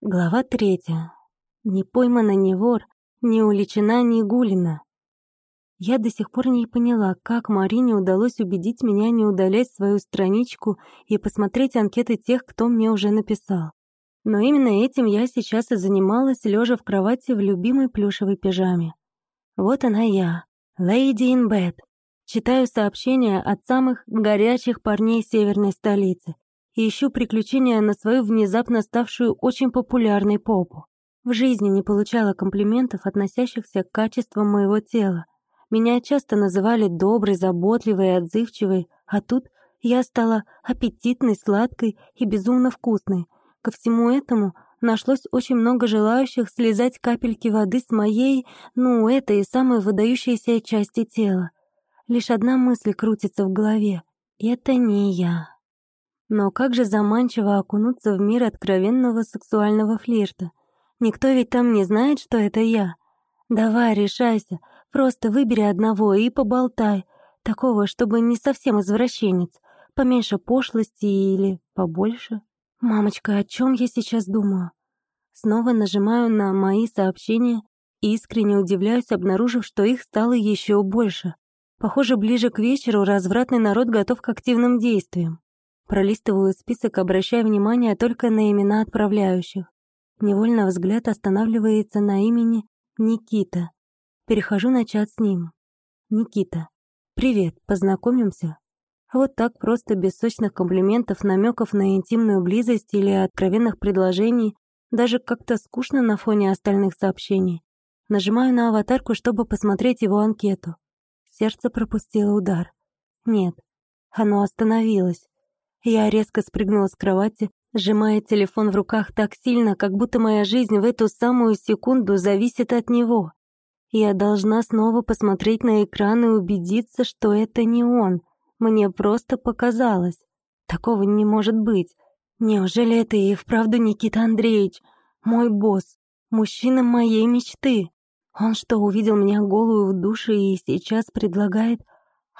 Глава третья. Не поймана ни вор, не уличена, ни гулина. Я до сих пор не поняла, как Марине удалось убедить меня не удалять свою страничку и посмотреть анкеты тех, кто мне уже написал. Но именно этим я сейчас и занималась, лежа в кровати в любимой плюшевой пижаме. Вот она я, Lady in Bed. Читаю сообщения от самых горячих парней северной столицы и ищу приключения на свою внезапно ставшую очень популярной попу. В жизни не получала комплиментов, относящихся к качествам моего тела. Меня часто называли доброй, заботливой и отзывчивой, а тут я стала аппетитной, сладкой и безумно вкусной. Ко всему этому нашлось очень много желающих слезать капельки воды с моей, ну, этой самой выдающейся части тела. Лишь одна мысль крутится в голове — это не я. Но как же заманчиво окунуться в мир откровенного сексуального флирта. Никто ведь там не знает, что это я. Давай, решайся, просто выбери одного и поболтай. Такого, чтобы не совсем извращенец, поменьше пошлости или побольше. Мамочка, о чем я сейчас думаю? Снова нажимаю на мои сообщения и искренне удивляюсь, обнаружив, что их стало еще больше. Похоже, ближе к вечеру развратный народ готов к активным действиям. Пролистываю список, обращая внимание только на имена отправляющих. Невольно взгляд останавливается на имени Никита. Перехожу на чат с ним. Никита. Привет, познакомимся? Вот так просто, без сочных комплиментов, намеков на интимную близость или откровенных предложений, даже как-то скучно на фоне остальных сообщений. Нажимаю на аватарку, чтобы посмотреть его анкету. Сердце пропустило удар. Нет, оно остановилось. Я резко спрыгнула с кровати, сжимая телефон в руках так сильно, как будто моя жизнь в эту самую секунду зависит от него. Я должна снова посмотреть на экран и убедиться, что это не он. Мне просто показалось. Такого не может быть. Неужели это и вправду Никита Андреевич, мой босс, мужчина моей мечты? Он что, увидел меня голую в душе и сейчас предлагает...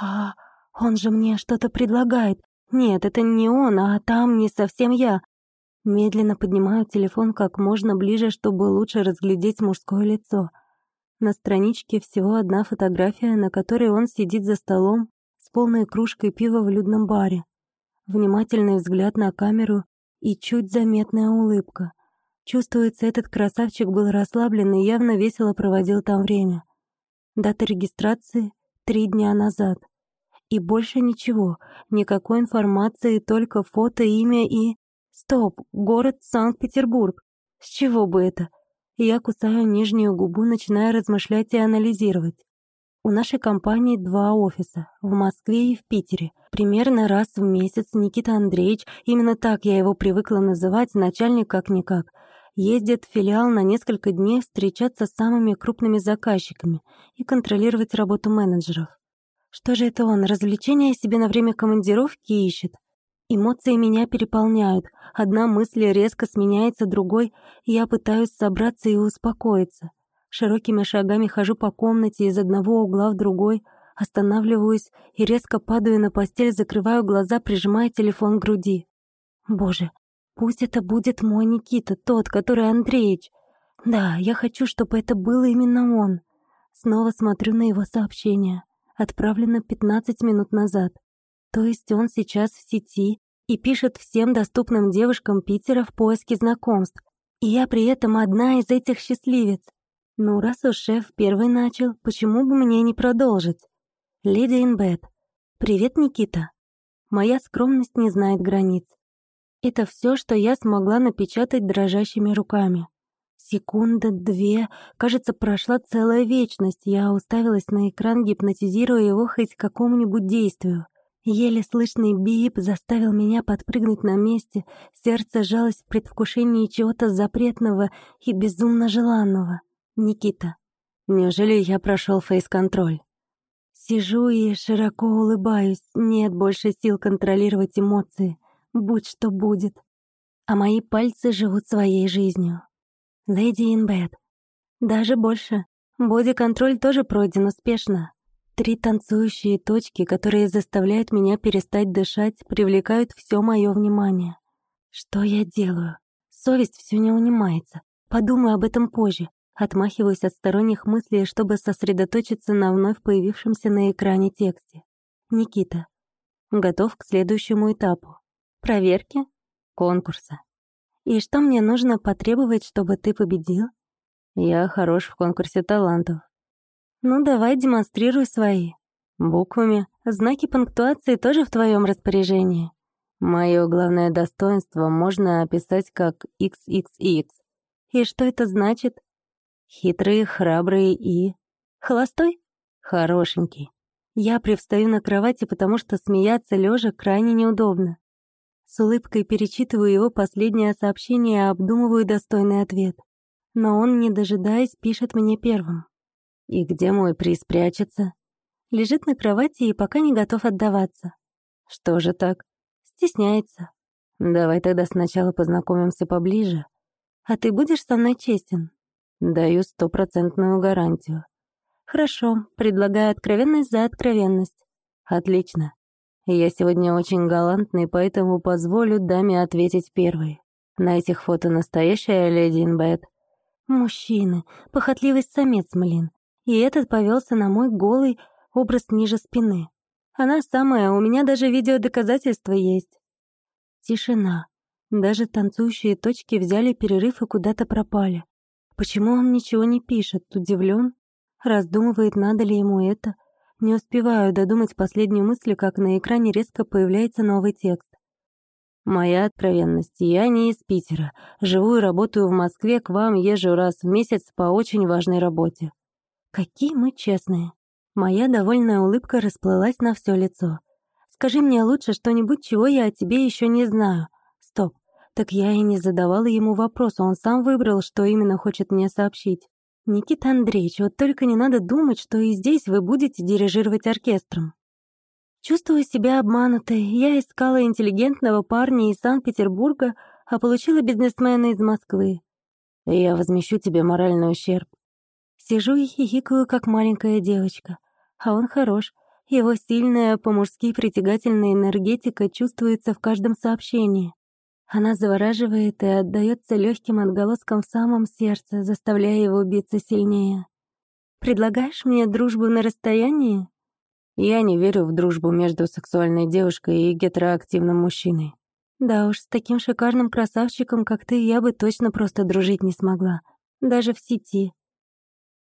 А, он же мне что-то предлагает. Нет, это не он, а там не совсем я. Медленно поднимаю телефон как можно ближе, чтобы лучше разглядеть мужское лицо. На страничке всего одна фотография, на которой он сидит за столом с полной кружкой пива в людном баре. Внимательный взгляд на камеру и чуть заметная улыбка. Чувствуется, этот красавчик был расслаблен и явно весело проводил там время. Дата регистрации — три дня назад. И больше ничего, никакой информации, только фото, имя и... Стоп, город Санкт-Петербург. С чего бы это? Я кусаю нижнюю губу, начиная размышлять и анализировать. У нашей компании два офиса, в Москве и в Питере. Примерно раз в месяц Никита Андреевич, именно так я его привыкла называть, начальник как-никак, ездит в филиал на несколько дней встречаться с самыми крупными заказчиками и контролировать работу менеджеров. Что же это он, развлечения себе на время командировки ищет? Эмоции меня переполняют. Одна мысль резко сменяется другой, и я пытаюсь собраться и успокоиться. Широкими шагами хожу по комнате из одного угла в другой, останавливаюсь и резко падаю на постель, закрываю глаза, прижимая телефон к груди. Боже, пусть это будет мой Никита, тот, который Андреич. Да, я хочу, чтобы это был именно он. Снова смотрю на его сообщение отправлено 15 минут назад. То есть он сейчас в сети и пишет всем доступным девушкам Питера в поиске знакомств. И я при этом одна из этих счастливец. Ну, раз уж шеф первый начал, почему бы мне не продолжить? Леди Инбет. Привет, Никита. Моя скромность не знает границ. Это все, что я смогла напечатать дрожащими руками. Секунда, две, кажется, прошла целая вечность. Я уставилась на экран, гипнотизируя его хоть к какому-нибудь действию. Еле слышный бип заставил меня подпрыгнуть на месте, сердце жалось в предвкушении чего-то запретного и безумно желанного. Никита. Неужели я прошел фейс-контроль? Сижу и широко улыбаюсь. Нет больше сил контролировать эмоции. Будь что будет. А мои пальцы живут своей жизнью. Леди Инбет. Даже больше. Боди-контроль тоже пройден успешно. Три танцующие точки, которые заставляют меня перестать дышать, привлекают все мое внимание. Что я делаю? совесть все не унимается. Подумаю об этом позже. Отмахиваюсь от сторонних мыслей, чтобы сосредоточиться на вновь появившемся на экране тексте. Никита. Готов к следующему этапу. Проверки? Конкурса. И что мне нужно потребовать, чтобы ты победил? Я хорош в конкурсе талантов. Ну, давай демонстрируй свои. Буквами. Знаки пунктуации тоже в твоем распоряжении. Мое главное достоинство можно описать как XXX. И что это значит? Хитрый, храбрый и... Холостой? Хорошенький. Я привстаю на кровати, потому что смеяться лежа крайне неудобно. С улыбкой перечитываю его последнее сообщение и обдумываю достойный ответ. Но он, не дожидаясь, пишет мне первым. «И где мой приз прячется?» Лежит на кровати и пока не готов отдаваться. «Что же так?» Стесняется. «Давай тогда сначала познакомимся поближе. А ты будешь со мной честен?» «Даю стопроцентную гарантию». «Хорошо, предлагаю откровенность за откровенность». «Отлично. Я сегодня очень галантный, поэтому позволю даме ответить первой. На этих фото настоящая леди Инбет. Мужчины, похотливый самец, млин. И этот повелся на мой голый образ ниже спины. Она самая, у меня даже видеодоказательства есть. Тишина. Даже танцующие точки взяли перерыв и куда-то пропали. Почему он ничего не пишет? Удивлен? Раздумывает, надо ли ему это? Не успеваю додумать последнюю мысль, как на экране резко появляется новый текст. «Моя откровенность. Я не из Питера. Живу и работаю в Москве, к вам езжу раз в месяц по очень важной работе». «Какие мы честные». Моя довольная улыбка расплылась на все лицо. «Скажи мне лучше что-нибудь, чего я о тебе еще не знаю». «Стоп. Так я и не задавала ему вопрос, он сам выбрал, что именно хочет мне сообщить. «Никита Андреевич, вот только не надо думать, что и здесь вы будете дирижировать оркестром». Чувствую себя обманутой. Я искала интеллигентного парня из Санкт-Петербурга, а получила бизнесмена из Москвы. Я возмещу тебе моральный ущерб. Сижу и хихикаю, как маленькая девочка. А он хорош. Его сильная, по-мужски притягательная энергетика чувствуется в каждом сообщении. Она завораживает и отдаётся легким отголоском в самом сердце, заставляя его биться сильнее. «Предлагаешь мне дружбу на расстоянии?» «Я не верю в дружбу между сексуальной девушкой и гетероактивным мужчиной». «Да уж, с таким шикарным красавчиком, как ты, я бы точно просто дружить не смогла. Даже в сети».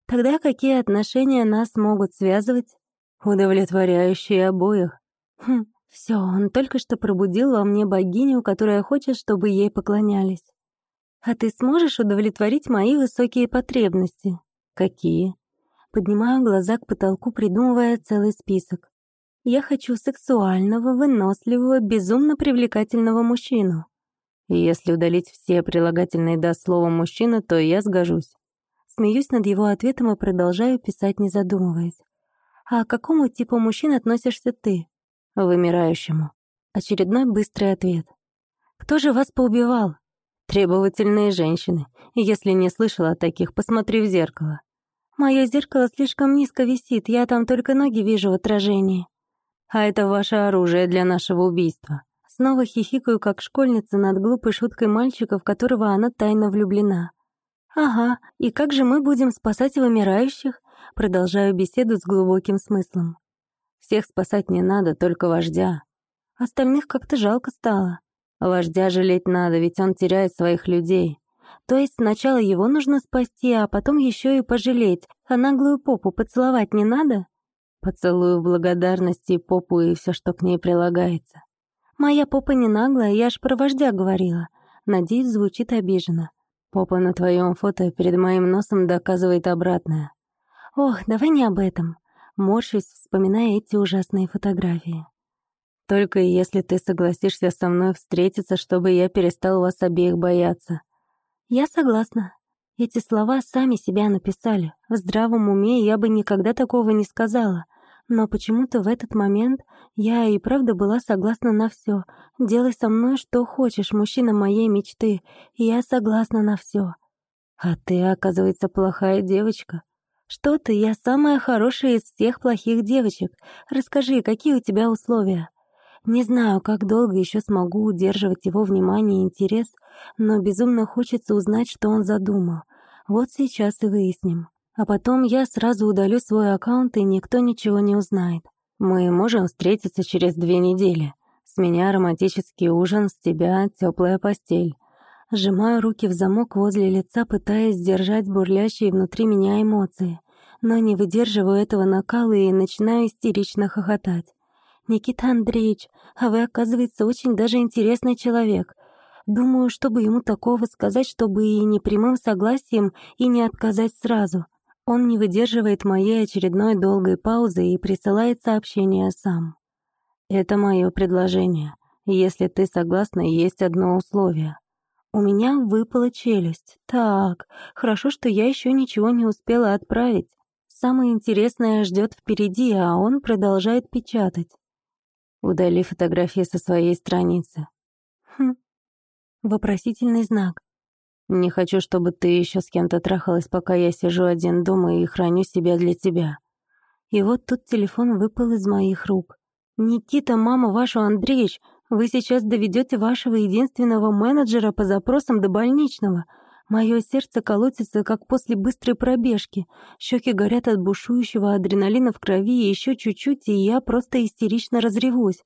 «Тогда какие отношения нас могут связывать?» «Удовлетворяющие обоих». «Хм, все, он только что пробудил во мне богиню, которая хочет, чтобы ей поклонялись. А ты сможешь удовлетворить мои высокие потребности? Какие? Поднимаю глаза к потолку, придумывая целый список. Я хочу сексуального, выносливого, безумно привлекательного мужчину. если удалить все прилагательные до слова «мужчина», то я сгожусь. Смеюсь над его ответом и продолжаю писать, не задумываясь. А к какому типу мужчин относишься ты? Вымирающему. Очередной быстрый ответ. «Кто же вас поубивал?» «Требовательные женщины. Если не слышала о таких, посмотри в зеркало». «Мое зеркало слишком низко висит, я там только ноги вижу в отражении». «А это ваше оружие для нашего убийства». Снова хихикаю, как школьница над глупой шуткой мальчика, в которого она тайно влюблена. «Ага, и как же мы будем спасать вымирающих?» Продолжаю беседу с глубоким смыслом. Всех спасать не надо, только вождя. Остальных как-то жалко стало. Вождя жалеть надо, ведь он теряет своих людей. То есть сначала его нужно спасти, а потом еще и пожалеть. А наглую попу поцеловать не надо? Поцелую в благодарности попу и все, что к ней прилагается. Моя попа не наглая, я ж про вождя говорила. Надеюсь, звучит обиженно. Попа на твоем фото перед моим носом доказывает обратное. Ох, давай не об этом морщусь, вспоминая эти ужасные фотографии. «Только если ты согласишься со мной встретиться, чтобы я перестал вас обеих бояться». «Я согласна. Эти слова сами себя написали. В здравом уме я бы никогда такого не сказала. Но почему-то в этот момент я и правда была согласна на все. Делай со мной что хочешь, мужчина моей мечты. Я согласна на все. А ты, оказывается, плохая девочка. «Что ты, я самая хорошая из всех плохих девочек. Расскажи, какие у тебя условия?» Не знаю, как долго еще смогу удерживать его внимание и интерес, но безумно хочется узнать, что он задумал. Вот сейчас и выясним. А потом я сразу удалю свой аккаунт, и никто ничего не узнает. Мы можем встретиться через две недели. С меня романтический ужин, с тебя теплая постель. Сжимаю руки в замок возле лица, пытаясь сдержать бурлящие внутри меня эмоции. Но не выдерживаю этого накала и начинаю истерично хохотать. «Никита Андреевич, а вы, оказывается, очень даже интересный человек. Думаю, чтобы ему такого сказать, чтобы и не прямым согласием, и не отказать сразу. Он не выдерживает моей очередной долгой паузы и присылает сообщение сам. «Это мое предложение. Если ты согласна, есть одно условие». У меня выпала челюсть. Так, хорошо, что я еще ничего не успела отправить. Самое интересное ждет впереди, а он продолжает печатать. Удали фотографии со своей страницы. Хм. Вопросительный знак. Не хочу, чтобы ты еще с кем-то трахалась, пока я сижу один дома и храню себя для тебя. И вот тут телефон выпал из моих рук. «Никита, мама вашу Андреевич, вы сейчас доведете вашего единственного менеджера по запросам до больничного. Мое сердце колотится, как после быстрой пробежки. Щеки горят от бушующего адреналина в крови, и еще чуть-чуть, и я просто истерично разревусь.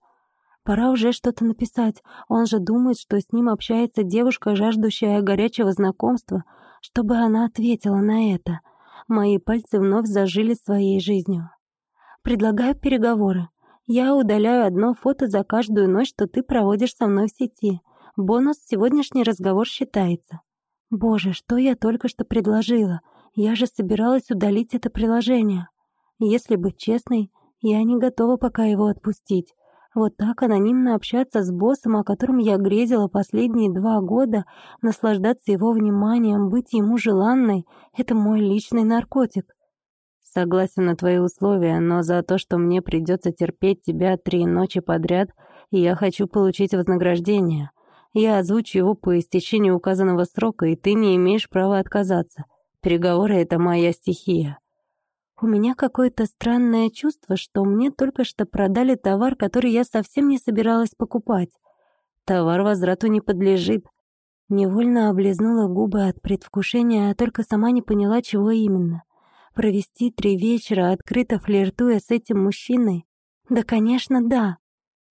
Пора уже что-то написать. Он же думает, что с ним общается девушка, жаждущая горячего знакомства, чтобы она ответила на это. Мои пальцы вновь зажили своей жизнью. Предлагаю переговоры. Я удаляю одно фото за каждую ночь, что ты проводишь со мной в сети. Бонус сегодняшний разговор считается. Боже, что я только что предложила? Я же собиралась удалить это приложение. Если быть честной, я не готова пока его отпустить. Вот так анонимно общаться с боссом, о котором я грезила последние два года, наслаждаться его вниманием, быть ему желанной — это мой личный наркотик. Согласен на твои условия, но за то, что мне придется терпеть тебя три ночи подряд, я хочу получить вознаграждение. Я озвучу его по истечению указанного срока, и ты не имеешь права отказаться. Переговоры — это моя стихия. У меня какое-то странное чувство, что мне только что продали товар, который я совсем не собиралась покупать. Товар возврату не подлежит. Невольно облизнула губы от предвкушения, а только сама не поняла, чего именно. Провести три вечера, открыто флиртуя с этим мужчиной? Да, конечно, да.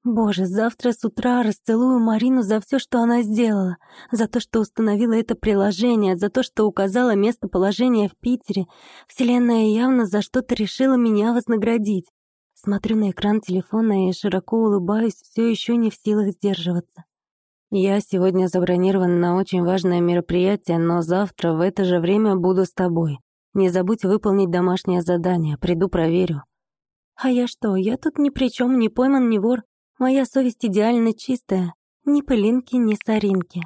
Боже, завтра с утра расцелую Марину за все, что она сделала. За то, что установила это приложение, за то, что указала местоположение в Питере. Вселенная явно за что-то решила меня вознаградить. Смотрю на экран телефона и широко улыбаюсь, все еще не в силах сдерживаться. Я сегодня забронирован на очень важное мероприятие, но завтра в это же время буду с тобой. Не забудь выполнить домашнее задание, приду проверю. А я что, я тут ни при чем, не пойман, не вор. Моя совесть идеально чистая, ни пылинки, ни соринки.